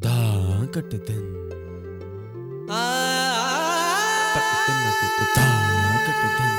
தா கட்டுதன். தட்டுதன் நட்டுட்டு தா கட்டுதன்.